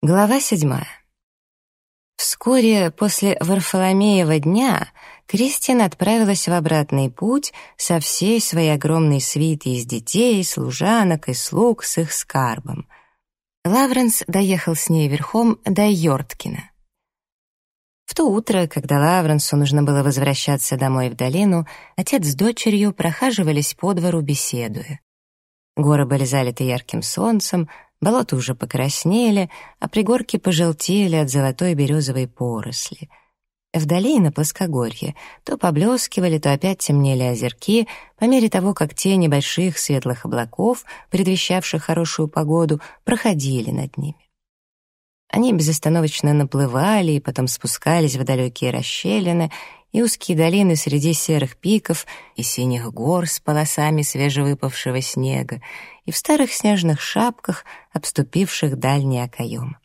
Глава седьмая. Вскоре после Варфоломеева дня Кристин отправилась в обратный путь со всей своей огромной свитой из детей, служанок и слуг с их скарбом. Лавренс доехал с ней верхом до Йорткина. В то утро, когда Лавренсу нужно было возвращаться домой в долину, отец с дочерью прохаживались по двору, беседуя. Горы были залиты ярким солнцем, Болота уже покраснели, а пригорки пожелтели от золотой березовой поросли. Вдали на плоскогорье то поблескивали, то опять темнели озерки, по мере того, как тени больших светлых облаков, предвещавших хорошую погоду, проходили над ними. Они безостановочно наплывали и потом спускались в далекие расщелины, и узкие долины среди серых пиков и синих гор с полосами свежевыпавшего снега, и в старых снежных шапках, обступивших дальний окоем.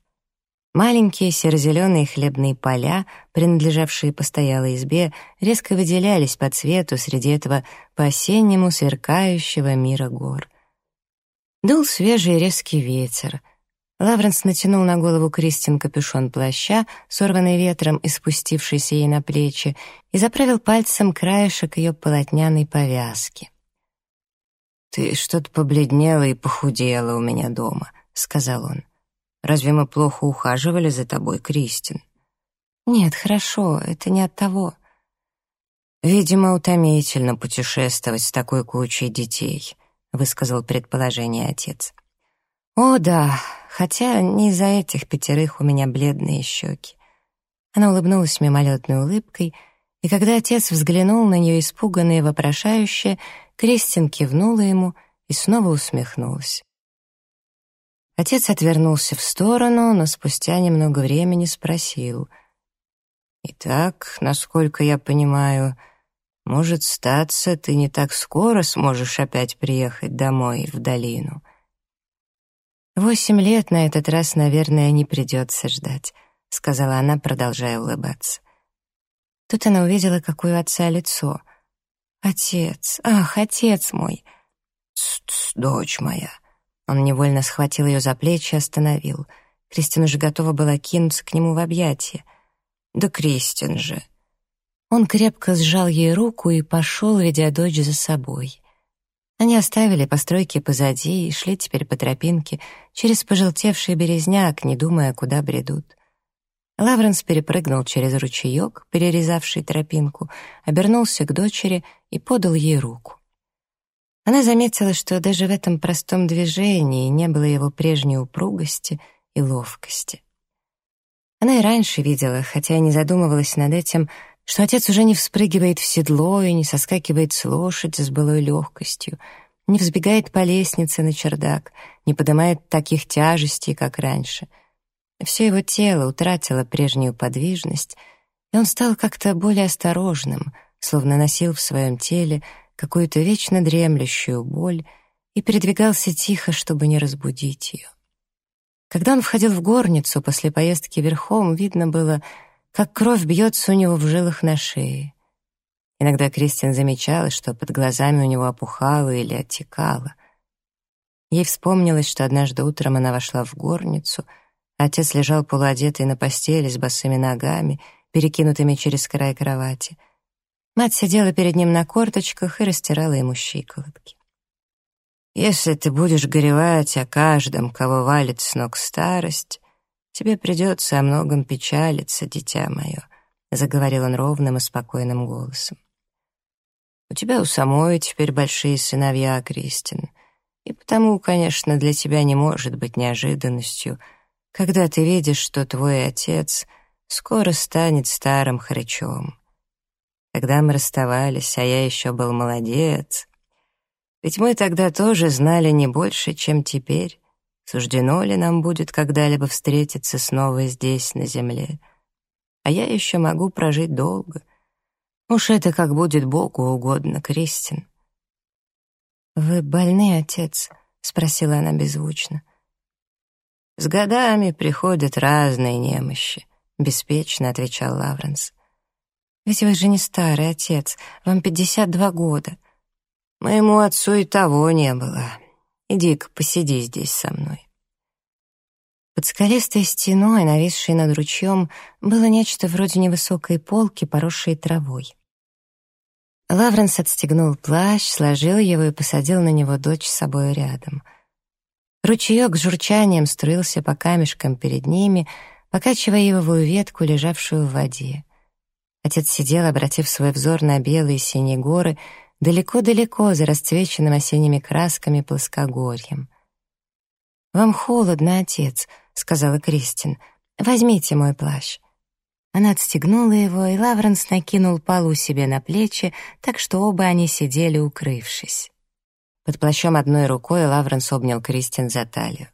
Маленькие серо-зеленые хлебные поля, принадлежавшие постоялой избе, резко выделялись по цвету среди этого по-осеннему сверкающего мира гор. Дул свежий резкий ветер — Лавренс натянул на голову Кристин капюшон плаща, сорванный ветром и спустившийся ей на плечи, и заправил пальцем краешек ее полотняной повязки. «Ты что-то побледнела и похудела у меня дома», — сказал он. «Разве мы плохо ухаживали за тобой, Кристин?» «Нет, хорошо, это не от того». «Видимо, утомительно путешествовать с такой кучей детей», — высказал предположение отец. «О, да, хотя не из-за этих пятерых у меня бледные щеки. Она улыбнулась мимолетной улыбкой, и когда отец взглянул на нее испуганно и вопрошающе, Кристин кивнула ему и снова усмехнулась. Отец отвернулся в сторону, но спустя немного времени спросил. «Итак, насколько я понимаю, может статься, ты не так скоро сможешь опять приехать домой, в долину?» «Восемь лет на этот раз, наверное, не придется ждать», — сказала она, продолжая улыбаться. Тут она увидела, какое у отца лицо. «Отец! Ах, отец мой!» «Тс-тс, дочь моя!» Он невольно схватил ее за плечи и остановил. Кристин уже готова была кинуться к нему в объятия. «Да Кристин же!» Он крепко сжал ей руку и пошел, ведя дочь за собой. Они оставили постройки позади и шли теперь по тропинке через пожелтевший березняк, не думая, куда бредут. Лавренс перепрыгнул через ручеек, перерезавший тропинку, обернулся к дочери и подал ей руку. Она заметила, что даже в этом простом движении не было его прежней упругости и ловкости. Она и раньше видела, хотя и не задумывалась над этим, что отец уже не вспрыгивает в седло и не соскакивает с лошади с былой легкостью, не взбегает по лестнице на чердак, не поднимает таких тяжестей, как раньше. Все его тело утратило прежнюю подвижность, и он стал как-то более осторожным, словно носил в своем теле какую-то вечно дремлющую боль и передвигался тихо, чтобы не разбудить ее. Когда он входил в горницу после поездки верхом, видно было, как кровь бьется у него в жилах на шее. Иногда Кристин замечала, что под глазами у него опухало или оттекало. Ей вспомнилось, что однажды утром она вошла в горницу, отец лежал полуодетый на постели с босыми ногами, перекинутыми через край кровати. Мать сидела перед ним на корточках и растирала ему щиколотки. «Если ты будешь горевать о каждом, кого валит с ног старость, «Тебе придется о многом печалиться, дитя мое», — заговорил он ровным и спокойным голосом. «У тебя у самой теперь большие сыновья, Кристин, и потому, конечно, для тебя не может быть неожиданностью, когда ты видишь, что твой отец скоро станет старым хрычом. Когда мы расставались, а я еще был молодец, ведь мы тогда тоже знали не больше, чем теперь». Суждено ли нам будет когда-либо встретиться снова здесь, на земле? А я еще могу прожить долго. Уж это как будет Богу угодно, Кристин. «Вы больны, отец?» — спросила она беззвучно. «С годами приходят разные немощи», — беспечно отвечал Лавренс. «Ведь вы же не старый отец, вам пятьдесят два года». «Моему отцу и того не было. Иди-ка посиди здесь со мной». Под скалистой стеной, нависшей над ручьем, было нечто вроде невысокой полки, поросшей травой. Лавренс отстегнул плащ, сложил его и посадил на него дочь с собой рядом. Ручеек с журчанием струился по камешкам перед ними, покачивая ивовую ветку, лежавшую в воде. Отец сидел, обратив свой взор на белые синие горы, далеко-далеко за расцвеченным осенними красками плоскогорьем. «Вам холодно, отец», — сказала Кристин. «Возьмите мой плащ». Она отстегнула его, и Лавренс накинул полу себе на плечи, так что оба они сидели, укрывшись. Под плащом одной рукой Лавренс обнял Кристин за талию.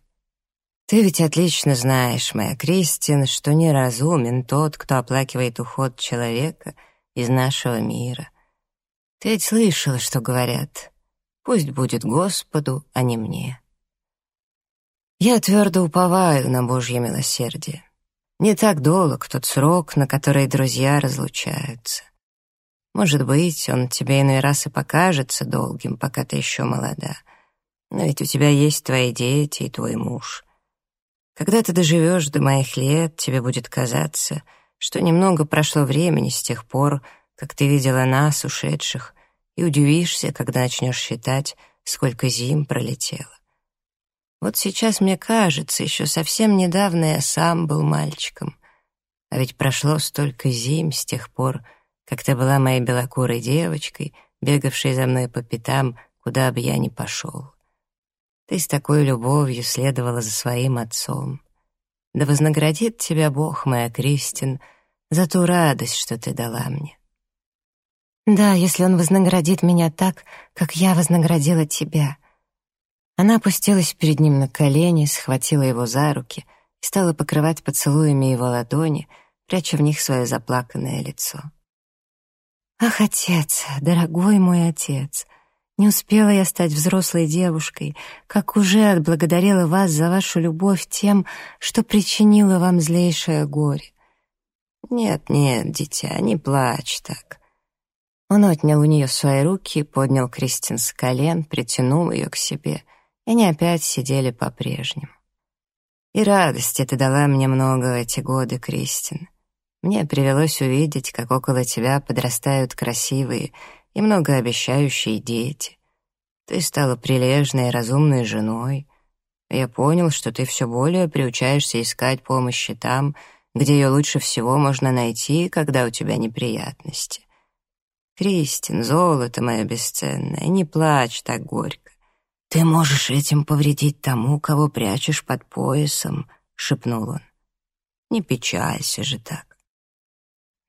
«Ты ведь отлично знаешь, моя Кристин, что неразумен тот, кто оплакивает уход человека из нашего мира. Ты ведь слышала, что говорят. Пусть будет Господу, а не мне». Я твердо уповаю на Божье милосердие. Не так долг тот срок, на который друзья разлучаются. Может быть, он тебе иной раз и покажется долгим, пока ты еще молода. Но ведь у тебя есть твои дети и твой муж. Когда ты доживешь до моих лет, тебе будет казаться, что немного прошло времени с тех пор, как ты видела нас, ушедших, и удивишься, когда начнешь считать, сколько зим пролетело. Вот сейчас мне кажется, еще совсем недавно я сам был мальчиком. А ведь прошло столько зим с тех пор, как ты была моей белокурой девочкой, бегавшей за мной по пятам, куда бы я ни пошел. Ты с такой любовью следовала за своим отцом. Да вознаградит тебя Бог, моя Кристин, за ту радость, что ты дала мне. Да, если он вознаградит меня так, как я вознаградила тебя — она опустилась перед ним на колени, схватила его за руки и стала покрывать поцелуями его ладони, пряча в них свое заплаканное лицо. «Ах, отец, дорогой мой отец!» Не успела я стать взрослой девушкой, как уже отблагодарила вас за вашу любовь тем, что причинила вам злейшее горе. Нет, нет, дитя, не плачь так. Он отнял у нее свои руки, поднял Кристин с колен, притянул ее к себе — и они опять сидели по-прежнему. И радости ты дала мне много в эти годы, Кристин. Мне привелось увидеть, как около тебя подрастают красивые и многообещающие дети. Ты стала прилежной и разумной женой. Я понял, что ты все более приучаешься искать помощи там, где ее лучше всего можно найти, когда у тебя неприятности. Кристин, золото мое бесценное, не плачь так горько. «Ты можешь этим повредить тому, кого прячешь под поясом», — шепнул он. «Не печалься же так».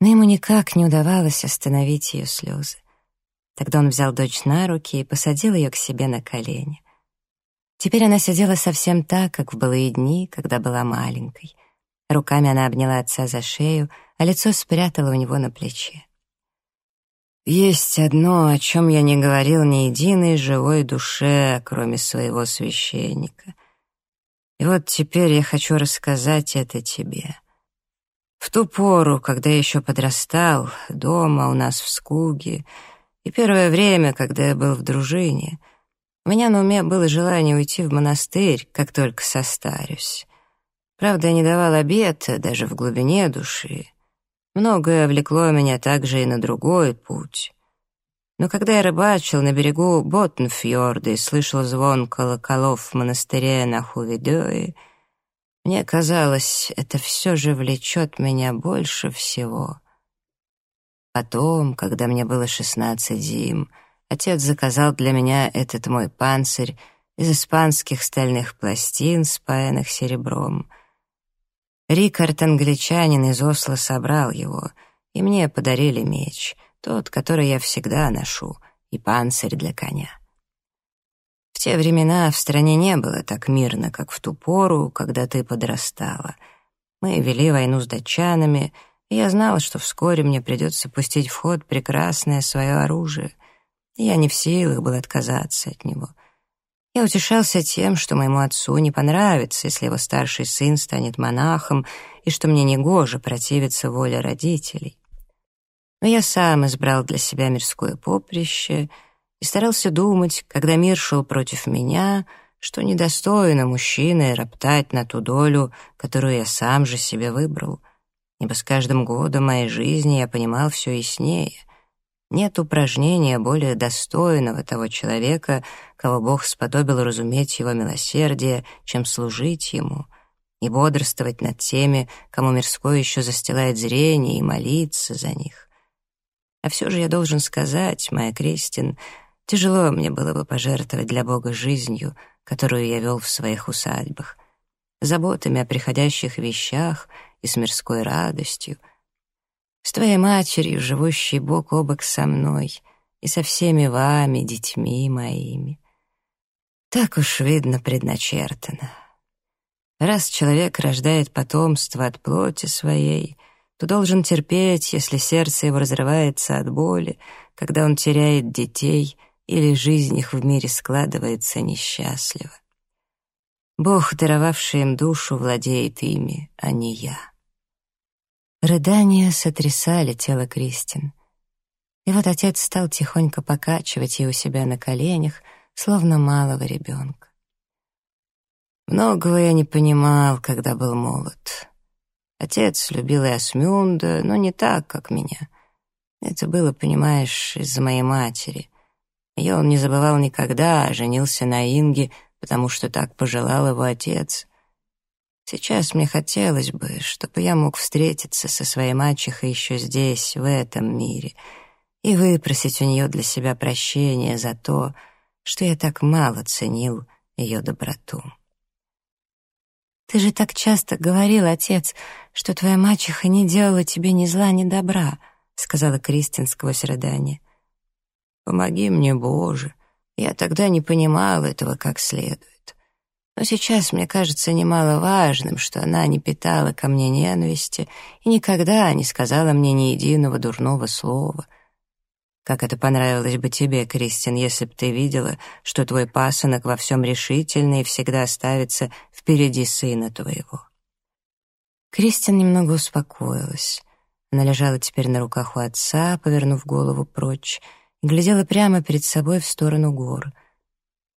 Но ему никак не удавалось остановить ее слезы. Тогда он взял дочь на руки и посадил ее к себе на колени. Теперь она сидела совсем так, как в былые дни, когда была маленькой. Руками она обняла отца за шею, а лицо спрятала у него на плече. Есть одно, о чем я не говорил ни единой живой душе, кроме своего священника. И вот теперь я хочу рассказать это тебе. В ту пору, когда я еще подрастал, дома у нас в Скуге, и первое время, когда я был в дружине, у меня на уме было желание уйти в монастырь, как только состарюсь. Правда, я не давал обета даже в глубине души. Многое влекло меня также и на другой путь. Но когда я рыбачил на берегу Ботнфьорда и слышал звон колоколов в монастыре на Хувидёе, мне казалось, это все же влечет меня больше всего. Потом, когда мне было шестнадцать зим, отец заказал для меня этот мой панцирь из испанских стальных пластин, спаянных серебром — Рикард, англичанин из Осло, собрал его, и мне подарили меч, тот, который я всегда ношу, и панцирь для коня. В те времена в стране не было так мирно, как в ту пору, когда ты подрастала. Мы вели войну с датчанами, и я знала, что вскоре мне придется пустить в ход прекрасное свое оружие. я не в силах был отказаться от него — я утешался тем, что моему отцу не понравится, если его старший сын станет монахом, и что мне негоже противиться воле родителей. Но я сам избрал для себя мирское поприще и старался думать, когда мир шел против меня, что недостойно мужчины роптать на ту долю, которую я сам же себе выбрал, ибо с каждым годом моей жизни я понимал все яснее. Нет упражнения более достойного того человека, кого Бог сподобил разуметь его милосердие, чем служить ему и бодрствовать над теми, кому мирское еще застилает зрение, и молиться за них. А все же я должен сказать, моя Кристин, тяжело мне было бы пожертвовать для Бога жизнью, которую я вел в своих усадьбах, заботами о приходящих вещах и с мирской радостью, с твоей матерью, живущей бок о бок со мной, и со всеми вами, детьми моими. Так уж видно предначертано. Раз человек рождает потомство от плоти своей, то должен терпеть, если сердце его разрывается от боли, когда он теряет детей — или жизнь их в мире складывается несчастливо. Бог, даровавший им душу, владеет ими, а не я. Рыдания сотрясали тело Кристин. И вот отец стал тихонько покачивать ее у себя на коленях, словно малого ребенка. Многого я не понимал, когда был молод. Отец любил и но не так, как меня. Это было, понимаешь, из-за моей матери. Ее он не забывал никогда, а женился на Инге, потому что так пожелал его отец. Сейчас мне хотелось бы, чтобы я мог встретиться со своей мачехой еще здесь, в этом мире, и выпросить у нее для себя прощения за то, что я так мало ценил ее доброту. «Ты же так часто говорил, отец, что твоя мачеха не делала тебе ни зла, ни добра», — сказала Кристин сквозь рыдание. Помоги мне, Боже. Я тогда не понимал этого как следует. Но сейчас мне кажется немаловажным, что она не питала ко мне ненависти и никогда не сказала мне ни единого дурного слова. Как это понравилось бы тебе, Кристин, если б ты видела, что твой пасынок во всем решительный и всегда оставится впереди сына твоего. Кристин немного успокоилась. Она лежала теперь на руках у отца, повернув голову прочь, глядела прямо перед собой в сторону гор.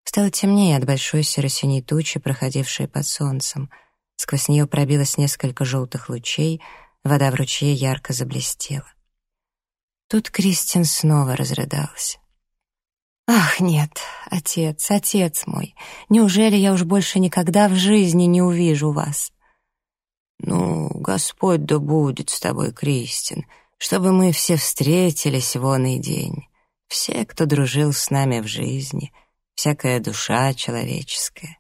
Стало темнее от большой серо-синей тучи, проходившей под солнцем. Сквозь нее пробилось несколько желтых лучей, вода в ручье ярко заблестела. Тут Кристин снова разрыдался. «Ах, нет, отец, отец мой, неужели я уж больше никогда в жизни не увижу вас?» «Ну, Господь да будет с тобой, Кристин, чтобы мы все встретились вон и день все, кто дружил с нами в жизни, всякая душа человеческая.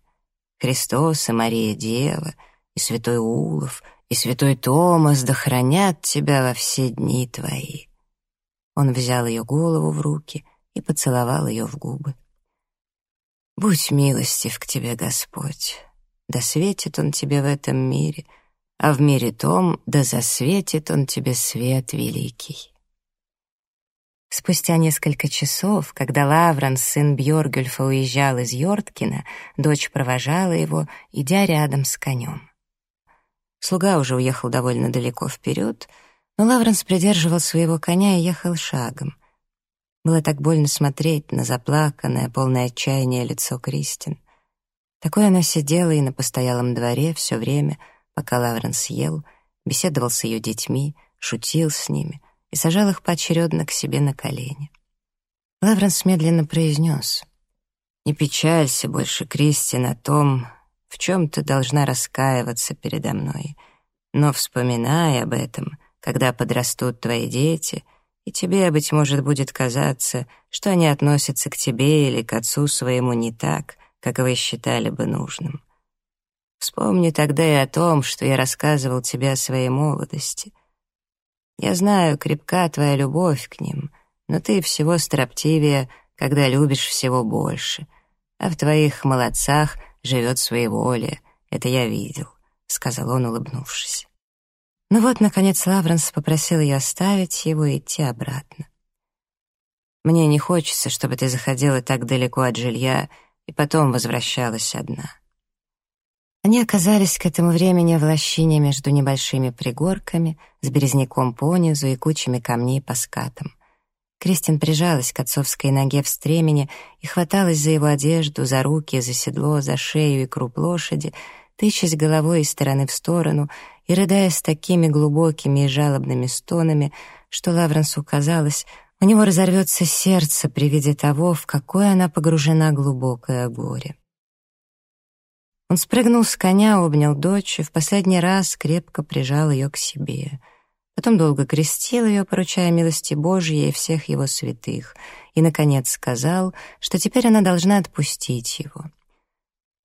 Христос и Мария Дева, и святой Улов, и святой Томас да хранят тебя во все дни твои». Он взял ее голову в руки и поцеловал ее в губы. «Будь милостив к тебе, Господь, да светит Он тебе в этом мире, а в мире том да засветит Он тебе свет великий». Спустя несколько часов, когда Лавран, сын Бьоргюльфа, уезжал из Йорткина, дочь провожала его, идя рядом с конем. Слуга уже уехал довольно далеко вперед, но Лавренс придерживал своего коня и ехал шагом. Было так больно смотреть на заплаканное, полное отчаяния лицо Кристин. Такое она сидела и на постоялом дворе все время, пока Лавренс ел, беседовал с ее детьми, шутил с ними — и сажал их поочередно к себе на колени. Лавренс медленно произнес, «Не печалься больше, Кристи, на том, в чем ты должна раскаиваться передо мной, но вспоминай об этом, когда подрастут твои дети, и тебе, быть может, будет казаться, что они относятся к тебе или к отцу своему не так, как вы считали бы нужным. Вспомни тогда и о том, что я рассказывал тебе о своей молодости — я знаю, крепка твоя любовь к ним, но ты всего строптивее, когда любишь всего больше. А в твоих молодцах живет своеволие. Это я видел», — сказал он, улыбнувшись. Ну вот, наконец, Лавренс попросил ее оставить его и идти обратно. «Мне не хочется, чтобы ты заходила так далеко от жилья и потом возвращалась одна». Они оказались к этому времени в лощине между небольшими пригорками с березняком понизу и кучами камней по скатам. Кристин прижалась к отцовской ноге в стремени и хваталась за его одежду, за руки, за седло, за шею и круп лошади, тычась головой из стороны в сторону и рыдая с такими глубокими и жалобными стонами, что Лавренсу казалось, у него разорвется сердце при виде того, в какое она погружена глубокое горе. Он спрыгнул с коня, обнял дочь и в последний раз крепко прижал ее к себе. Потом долго крестил ее, поручая милости Божьей и всех его святых, и, наконец, сказал, что теперь она должна отпустить его.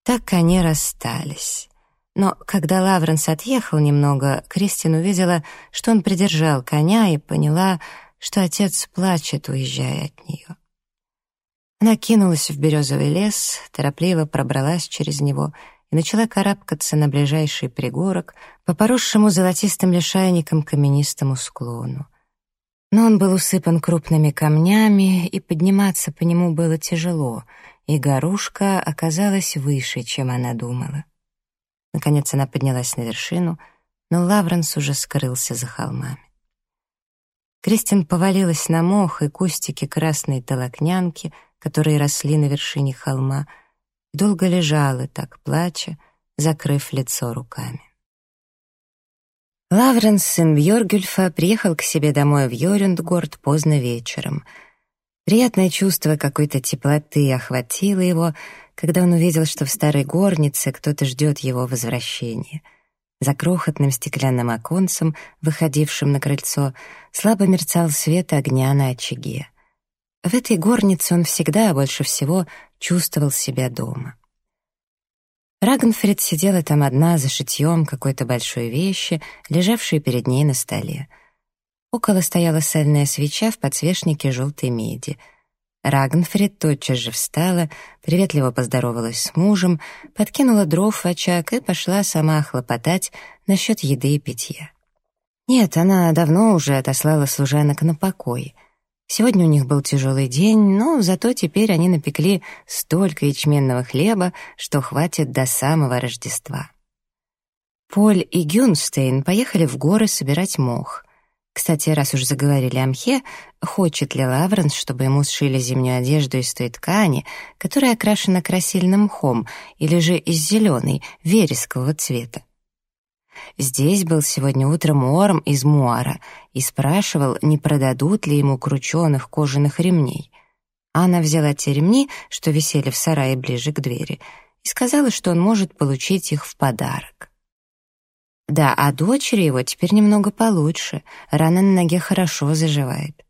Так они расстались. Но когда Лавренс отъехал немного, Кристин увидела, что он придержал коня и поняла, что отец плачет, уезжая от нее. Она кинулась в березовый лес, торопливо пробралась через него и начала карабкаться на ближайший пригорок по поросшему золотистым лишайником каменистому склону. Но он был усыпан крупными камнями, и подниматься по нему было тяжело, и горушка оказалась выше, чем она думала. Наконец она поднялась на вершину, но Лавренс уже скрылся за холмами. Кристин повалилась на мох и кустики красной толокнянки, которые росли на вершине холма, долго лежала, так плача, закрыв лицо руками. Лавренс, сын Бьоргюльфа, приехал к себе домой в Йорюндгорд поздно вечером. Приятное чувство какой-то теплоты охватило его, когда он увидел, что в старой горнице кто-то ждет его возвращения. За крохотным стеклянным оконцем, выходившим на крыльцо, слабо мерцал свет огня на очаге. В этой горнице он всегда, больше всего, чувствовал себя дома. Рагнфрид сидела там одна за шитьем какой-то большой вещи, лежавшей перед ней на столе. Около стояла сальная свеча в подсвечнике желтой меди — Рагнфрид тотчас же встала, приветливо поздоровалась с мужем, подкинула дров в очаг и пошла сама хлопотать насчет еды и питья. Нет, она давно уже отослала служанок на покой. Сегодня у них был тяжелый день, но зато теперь они напекли столько ячменного хлеба, что хватит до самого Рождества. Поль и Гюнстейн поехали в горы собирать мох. Кстати, раз уж заговорили о мхе, хочет ли Лавренс, чтобы ему сшили зимнюю одежду из той ткани, которая окрашена красильным мхом, или же из зеленой, верескового цвета? Здесь был сегодня утром Орм из Муара и спрашивал, не продадут ли ему крученых кожаных ремней. Анна взяла те ремни, что висели в сарае ближе к двери, и сказала, что он может получить их в подарок. Да, а дочери его теперь немного получше, рана на ноге хорошо заживает.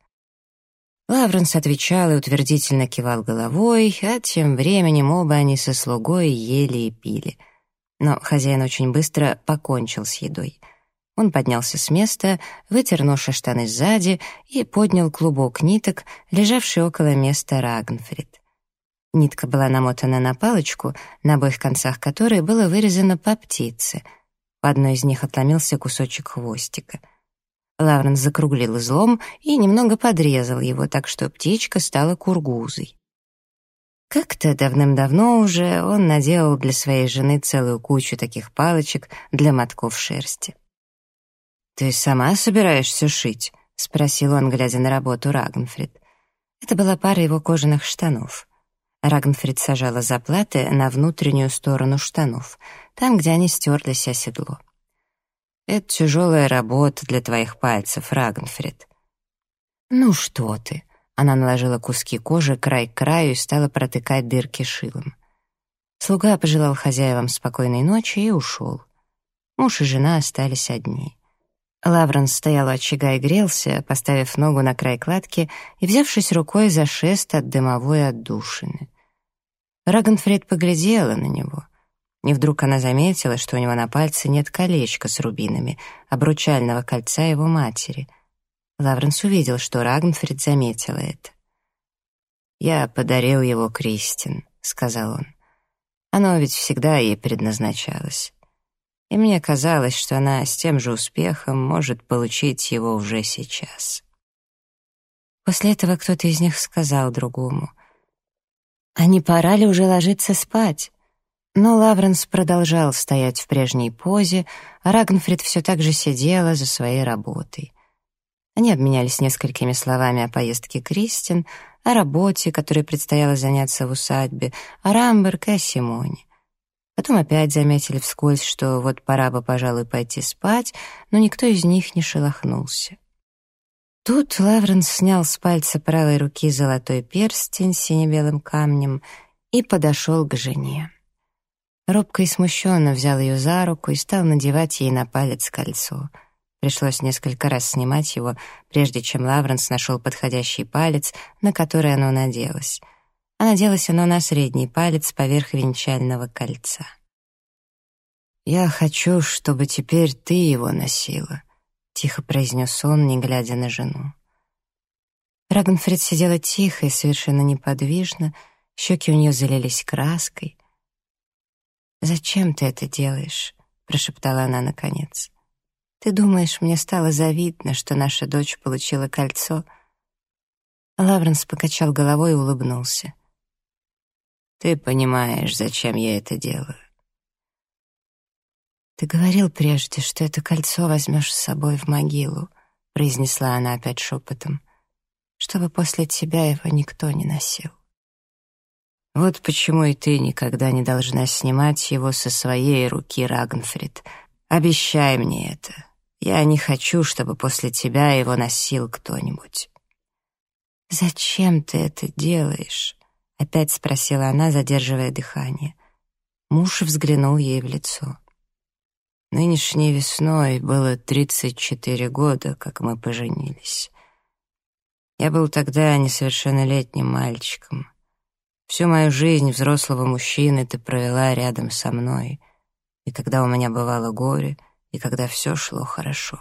Лавренс отвечал и утвердительно кивал головой, а тем временем оба они со слугой ели и пили. Но хозяин очень быстро покончил с едой. Он поднялся с места, вытер нож и штаны сзади и поднял клубок ниток, лежавший около места Рагнфрид. Нитка была намотана на палочку, на обоих концах которой было вырезано по птице — по одной из них отломился кусочек хвостика. Лавренс закруглил излом и немного подрезал его, так что птичка стала кургузой. Как-то давным-давно уже он наделал для своей жены целую кучу таких палочек для мотков шерсти. «Ты сама собираешься шить?» — спросил он, глядя на работу Рагнфрид. Это была пара его кожаных штанов. Рагнфрид сажала заплаты на внутреннюю сторону штанов, там, где они стерлись о седло. «Это тяжелая работа для твоих пальцев, Рагнфрид». «Ну что ты!» Она наложила куски кожи край к краю и стала протыкать дырки шилом. Слуга пожелал хозяевам спокойной ночи и ушел. Муж и жена остались одни. Лавренс стоял у очага и грелся, поставив ногу на край кладки и взявшись рукой за шест от дымовой отдушины. Рагнфред поглядела на него. И вдруг она заметила, что у него на пальце нет колечка с рубинами, обручального кольца его матери. Лавренс увидел, что Рагнфрид заметила это. «Я подарил его Кристин», — сказал он. «Оно ведь всегда ей предназначалось. И мне казалось, что она с тем же успехом может получить его уже сейчас». После этого кто-то из них сказал другому — а не пора ли уже ложиться спать? Но Лавренс продолжал стоять в прежней позе, а Рагнфрид все так же сидела за своей работой. Они обменялись несколькими словами о поездке Кристин, о работе, которой предстояло заняться в усадьбе, о Рамберг и о Симоне. Потом опять заметили вскользь, что вот пора бы, пожалуй, пойти спать, но никто из них не шелохнулся. Тут Лавренс снял с пальца правой руки золотой перстень с сине-белым камнем и подошел к жене. Робко и смущенно взял ее за руку и стал надевать ей на палец кольцо. Пришлось несколько раз снимать его, прежде чем Лавренс нашел подходящий палец, на который оно наделось — а наделось оно на средний палец поверх венчального кольца. «Я хочу, чтобы теперь ты его носила», — тихо произнес он, не глядя на жену. Рагнфрид сидела тихо и совершенно неподвижно, щеки у нее залились краской. «Зачем ты это делаешь?» — прошептала она наконец. «Ты думаешь, мне стало завидно, что наша дочь получила кольцо?» Лавренс покачал головой и улыбнулся. Ты понимаешь, зачем я это делаю. «Ты говорил прежде, что это кольцо возьмешь с собой в могилу», — произнесла она опять шепотом, «чтобы после тебя его никто не носил». «Вот почему и ты никогда не должна снимать его со своей руки, Рагнфрид. Обещай мне это. Я не хочу, чтобы после тебя его носил кто-нибудь». «Зачем ты это делаешь?» — опять спросила она, задерживая дыхание. Муж взглянул ей в лицо. Нынешней весной было 34 года, как мы поженились. Я был тогда несовершеннолетним мальчиком. Всю мою жизнь взрослого мужчины ты провела рядом со мной, и когда у меня бывало горе, и когда все шло хорошо.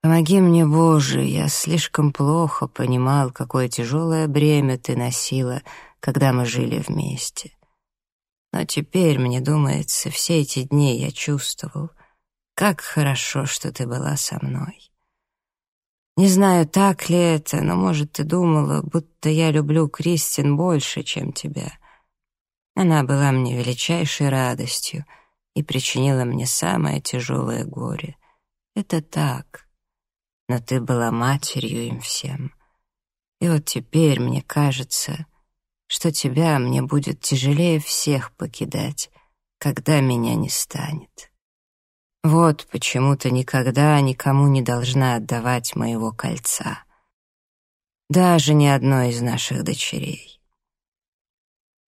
Помоги мне, Боже, я слишком плохо понимал, какое тяжелое бремя ты носила, когда мы жили вместе. Но теперь, мне думается, все эти дни я чувствовал, как хорошо, что ты была со мной. Не знаю, так ли это, но, может, ты думала, будто я люблю Кристин больше, чем тебя. Она была мне величайшей радостью и причинила мне самое тяжелое горе. Это так но ты была матерью им всем. И вот теперь мне кажется, что тебя мне будет тяжелее всех покидать, когда меня не станет. Вот почему ты никогда никому не должна отдавать моего кольца. Даже ни одной из наших дочерей.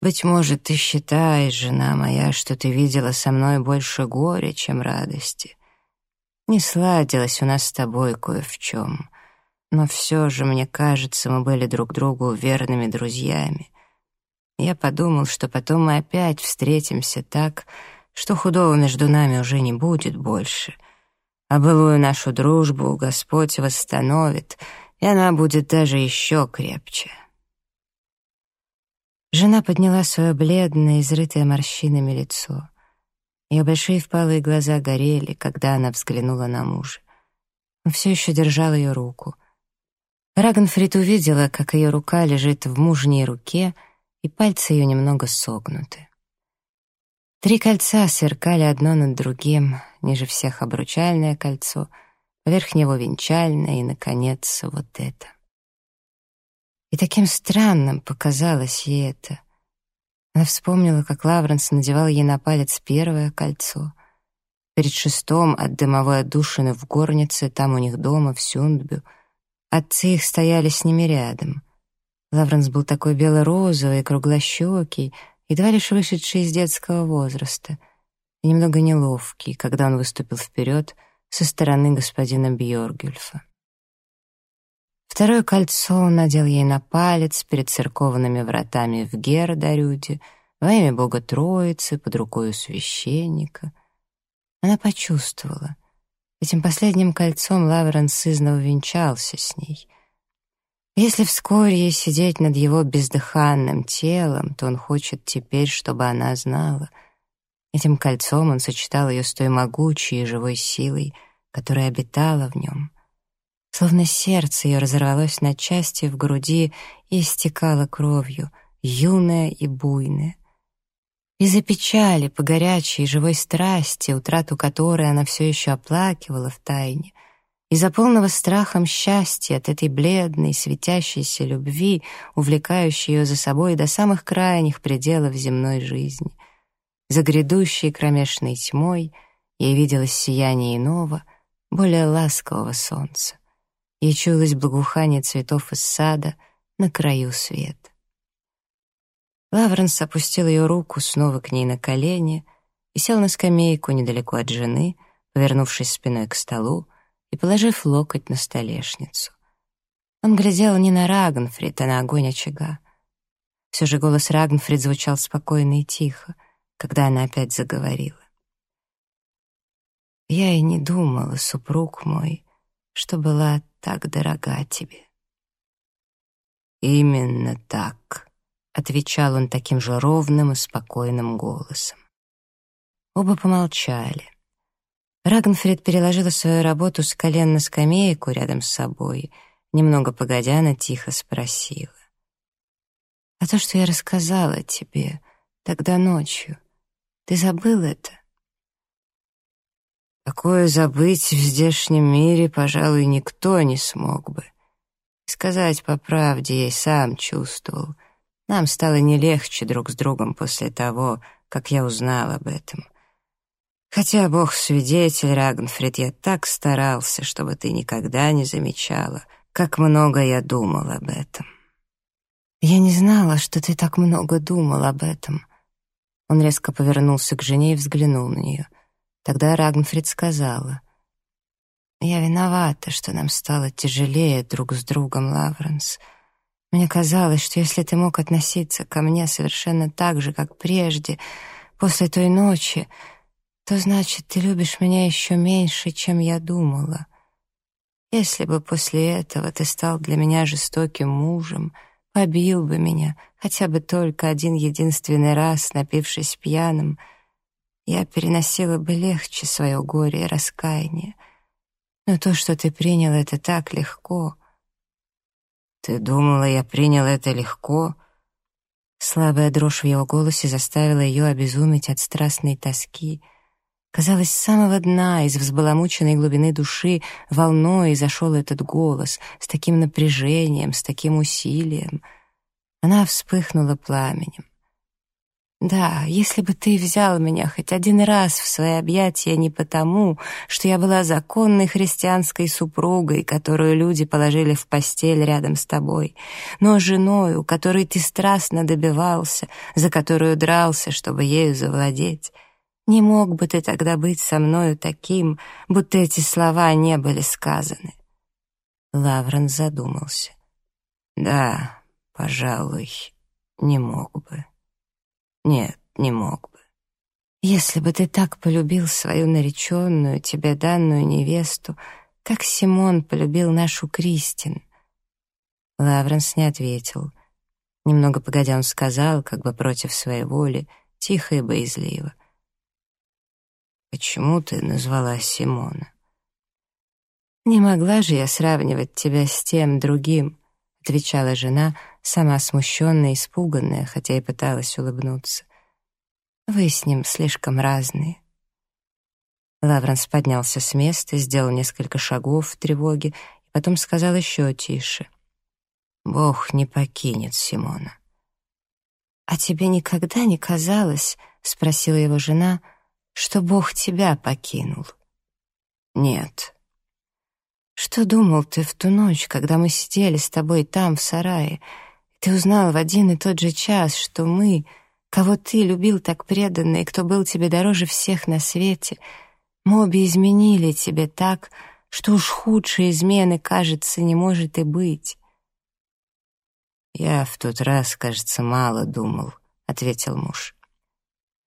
Быть может, ты считаешь, жена моя, что ты видела со мной больше горя, чем радости. Не сладилось у нас с тобой кое в чем. Но все же, мне кажется, мы были друг другу верными друзьями. Я подумал, что потом мы опять встретимся так, что худого между нами уже не будет больше. А былую нашу дружбу Господь восстановит, и она будет даже еще крепче. Жена подняла свое бледное, изрытое морщинами лицо. Ее большие впалые глаза горели, когда она взглянула на мужа. Он все еще держал ее руку. Рагнфрид увидела, как ее рука лежит в мужней руке, и пальцы ее немного согнуты. Три кольца сверкали одно над другим, ниже всех обручальное кольцо, поверх него венчальное и, наконец, вот это. И таким странным показалось ей это — она вспомнила, как Лавренс надевал ей на палец первое кольцо. Перед шестом от дымовой отдушины в горнице, там у них дома, в Сюндбю. Отцы их стояли с ними рядом. Лавренс был такой бело-розовый, круглощекий, едва лишь вышедший из детского возраста, и немного неловкий, когда он выступил вперед со стороны господина Бьоргюльфа. Второе кольцо он надел ей на палец перед церковными вратами в Гердарюде, во имя Бога Троицы, под рукой священника. Она почувствовала. Этим последним кольцом Лавренс сызново венчался с ней. Если вскоре ей сидеть над его бездыханным телом, то он хочет теперь, чтобы она знала. Этим кольцом он сочетал ее с той могучей и живой силой, которая обитала в нем — Словно сердце ее разорвалось на части в груди и истекало кровью, юное и буйное. Из-за печали, по горячей живой страсти, утрату которой она все еще оплакивала в тайне, из-за полного страхом счастья от этой бледной, светящейся любви, увлекающей ее за собой до самых крайних пределов земной жизни. За грядущей кромешной тьмой ей виделось сияние иного, более ласкового солнца. Ей чулось благоухание цветов из сада на краю света. Лавренс опустил ее руку снова к ней на колени и сел на скамейку недалеко от жены, повернувшись спиной к столу и положив локоть на столешницу. Он глядел не на Рагнфрид, а на огонь очага. Все же голос Рагнфрид звучал спокойно и тихо, когда она опять заговорила. «Я и не думала, супруг мой, что была так дорога тебе». «Именно так», — отвечал он таким же ровным и спокойным голосом. Оба помолчали. Рагнфрид переложила свою работу с колен на скамейку рядом с собой. Немного погодя, она тихо спросила. «А то, что я рассказала тебе тогда ночью, ты забыл это?» Такое забыть в здешнем мире, пожалуй, никто не смог бы. Сказать по правде я сам чувствовал. Нам стало не легче друг с другом после того, как я узнал об этом. Хотя, бог свидетель, Рагнфрид, я так старался, чтобы ты никогда не замечала, как много я думал об этом. Я не знала, что ты так много думал об этом. Он резко повернулся к жене и взглянул на нее. Тогда Рагнфрид сказала, «Я виновата, что нам стало тяжелее друг с другом, Лавренс. Мне казалось, что если ты мог относиться ко мне совершенно так же, как прежде, после той ночи, то значит, ты любишь меня еще меньше, чем я думала. Если бы после этого ты стал для меня жестоким мужем, побил бы меня хотя бы только один единственный раз, напившись пьяным, я переносила бы легче свое горе и раскаяние. Но то, что ты принял, это так легко. Ты думала, я принял это легко? Слабая дрожь в его голосе заставила ее обезуметь от страстной тоски — Казалось, с самого дна, из взбаламученной глубины души, волной зашел этот голос, с таким напряжением, с таким усилием. Она вспыхнула пламенем. «Да, если бы ты взял меня хоть один раз в свои объятия не потому, что я была законной христианской супругой, которую люди положили в постель рядом с тобой, но женой, у которой ты страстно добивался, за которую дрался, чтобы ею завладеть». Не мог бы ты тогда быть со мною таким, будто эти слова не были сказаны?» Лаврен задумался. «Да, пожалуй, не мог бы. Нет, не мог бы. Если бы ты так полюбил свою нареченную, тебе данную невесту, как Симон полюбил нашу Кристин». Лавренс не ответил. Немного погодя он сказал, как бы против своей воли, тихо и боязливо. Почему ты назвала Симона? Не могла же я сравнивать тебя с тем другим, отвечала жена, сама смущенная и испуганная, хотя и пыталась улыбнуться. Вы с ним слишком разные. Лавренс поднялся с места, сделал несколько шагов в тревоге и потом сказал еще тише. «Бог не покинет Симона». «А тебе никогда не казалось, — спросила его жена, — что Бог тебя покинул. Нет. Что думал ты в ту ночь, когда мы сидели с тобой там, в сарае? Ты узнал в один и тот же час, что мы, кого ты любил так преданно и кто был тебе дороже всех на свете, мы обе изменили тебе так, что уж худшей измены, кажется, не может и быть. «Я в тот раз, кажется, мало думал», — ответил муж.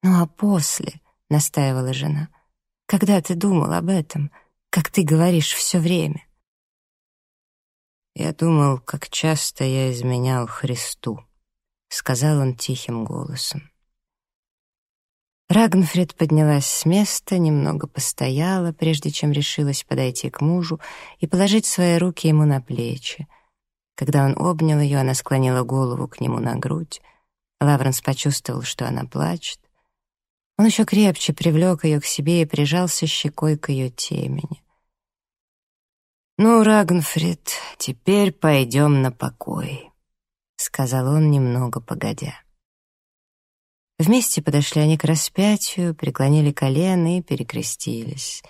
«Ну а после, — настаивала жена. «Когда ты думал об этом, как ты говоришь все время?» «Я думал, как часто я изменял Христу», — сказал он тихим голосом. Рагнфрид поднялась с места, немного постояла, прежде чем решилась подойти к мужу и положить свои руки ему на плечи. Когда он обнял ее, она склонила голову к нему на грудь. Лавренс почувствовал, что она плачет. Он еще крепче привлек ее к себе и прижался щекой к ее темени. «Ну, Рагнфрид, теперь пойдем на покой», — сказал он немного погодя. Вместе подошли они к распятию, преклонили колено и перекрестились.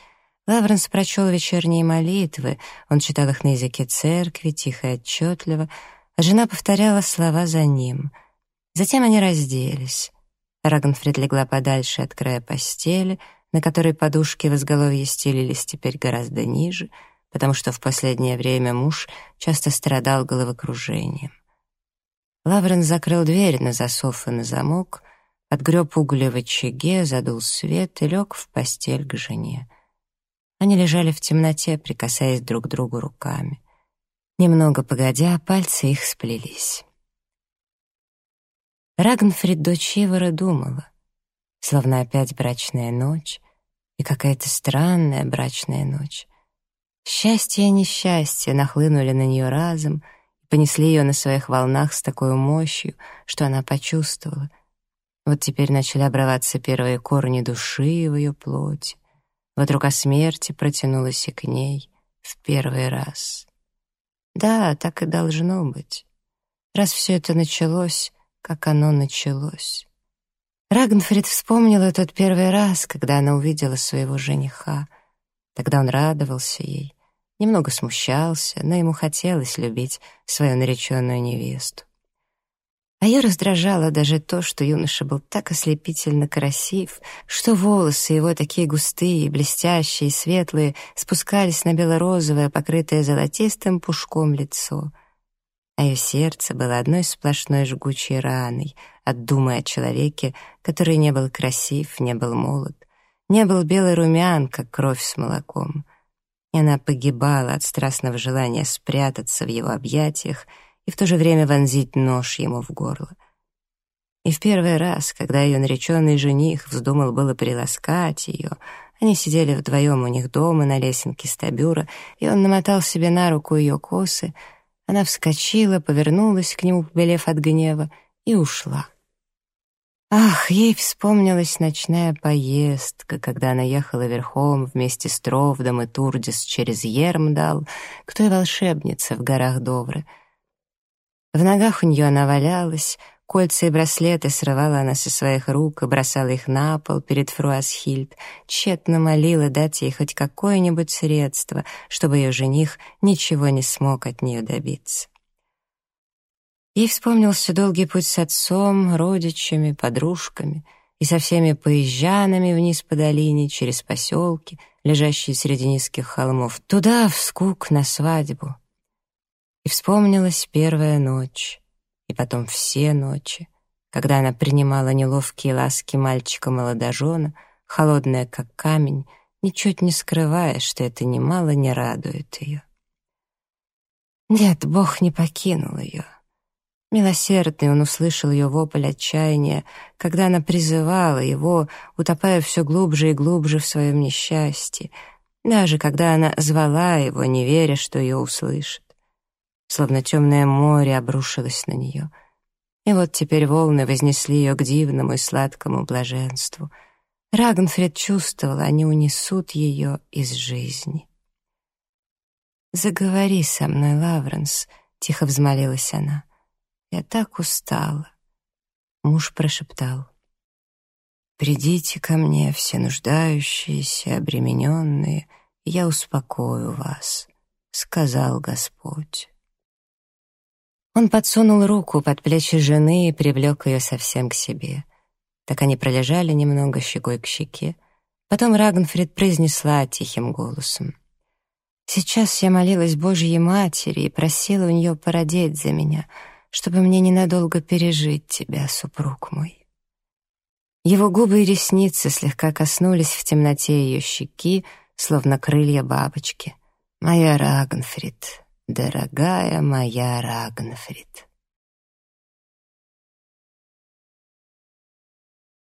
Лавренс прочел вечерние молитвы, он читал их на языке церкви, тихо и отчетливо, а жена повторяла слова за ним. Затем они разделись. Рагнфрид легла подальше от края постели, на которой подушки в изголовье стелились теперь гораздо ниже, потому что в последнее время муж часто страдал головокружением. Лавренс закрыл дверь на засов и на замок, отгреб угли в очаге, задул свет и лег в постель к жене. Они лежали в темноте, прикасаясь друг к другу руками. Немного погодя, пальцы их сплелись. Рагнфрид дочь Ивара думала, словно опять брачная ночь, и какая-то странная брачная ночь. Счастье и несчастье нахлынули на нее разом и понесли ее на своих волнах с такой мощью, что она почувствовала. Вот теперь начали обрываться первые корни души в ее плоти. Вот рука смерти протянулась и к ней в первый раз. Да, так и должно быть. Раз все это началось, как оно началось. Рагнфрид вспомнила тот первый раз, когда она увидела своего жениха. Тогда он радовался ей, немного смущался, но ему хотелось любить свою нареченную невесту. А ее раздражало даже то, что юноша был так ослепительно красив, что волосы его такие густые, блестящие, светлые, спускались на бело-розовое, покрытое золотистым пушком лицо. А ее сердце было одной сплошной жгучей раной от думы о человеке, который не был красив, не был молод, не был белый румян, как кровь с молоком. И она погибала от страстного желания спрятаться в его объятиях — и в то же время вонзить нож ему в горло. И в первый раз, когда ее нареченный жених вздумал было приласкать ее, они сидели вдвоем у них дома на лесенке стабюра, и он намотал себе на руку ее косы, она вскочила, повернулась к нему, побелев от гнева, и ушла. Ах, ей вспомнилась ночная поездка, когда она ехала верхом вместе с Тровдом и Турдис через Ермдал к той волшебнице в горах Довры — в ногах у нее она валялась, кольца и браслеты срывала она со своих рук и бросала их на пол перед Фруасхильд, тщетно молила дать ей хоть какое-нибудь средство, чтобы ее жених ничего не смог от нее добиться. Ей вспомнился долгий путь с отцом, родичами, подружками и со всеми поезжанами вниз по долине, через поселки, лежащие среди низких холмов, туда, в скук, на свадьбу — и вспомнилась первая ночь, и потом все ночи, когда она принимала неловкие ласки мальчика-молодожена, холодная как камень, ничуть не скрывая, что это немало не радует ее. Нет, Бог не покинул ее. Милосердный он услышал ее вопль отчаяния, когда она призывала его, утопая все глубже и глубже в своем несчастье, даже когда она звала его, не веря, что ее услышит словно темное море обрушилось на нее. И вот теперь волны вознесли ее к дивному и сладкому блаженству. Рагнфрид чувствовал, они унесут ее из жизни. «Заговори со мной, Лавренс», — тихо взмолилась она. «Я так устала». Муж прошептал. «Придите ко мне, все нуждающиеся, обремененные, я успокою вас», — сказал Господь. Он подсунул руку под плечи жены и привлек ее совсем к себе. Так они пролежали немного щекой к щеке. Потом Рагнфрид произнесла тихим голосом. «Сейчас я молилась Божьей Матери и просила у нее породеть за меня, чтобы мне ненадолго пережить тебя, супруг мой». Его губы и ресницы слегка коснулись в темноте ее щеки, словно крылья бабочки. «Моя Рагнфрид, дорогая моя Рагнфрид.